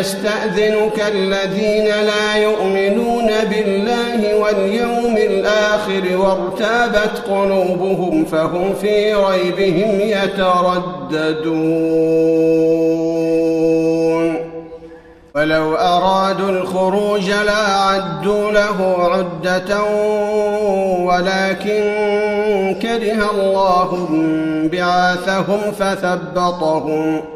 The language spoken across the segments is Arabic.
يستأذنك الذين لا يؤمنون بالله واليوم الآخر وارتابت قلوبهم فهم في ريبهم يترددون. ولو أرادوا الخروج لاعدوا له عدة ولكن كره الله بعاثهم فثبطهم.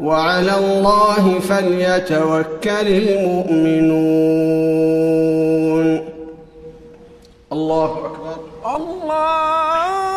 وعلى الله فليتوكل المؤمنون. الله أكبر. الله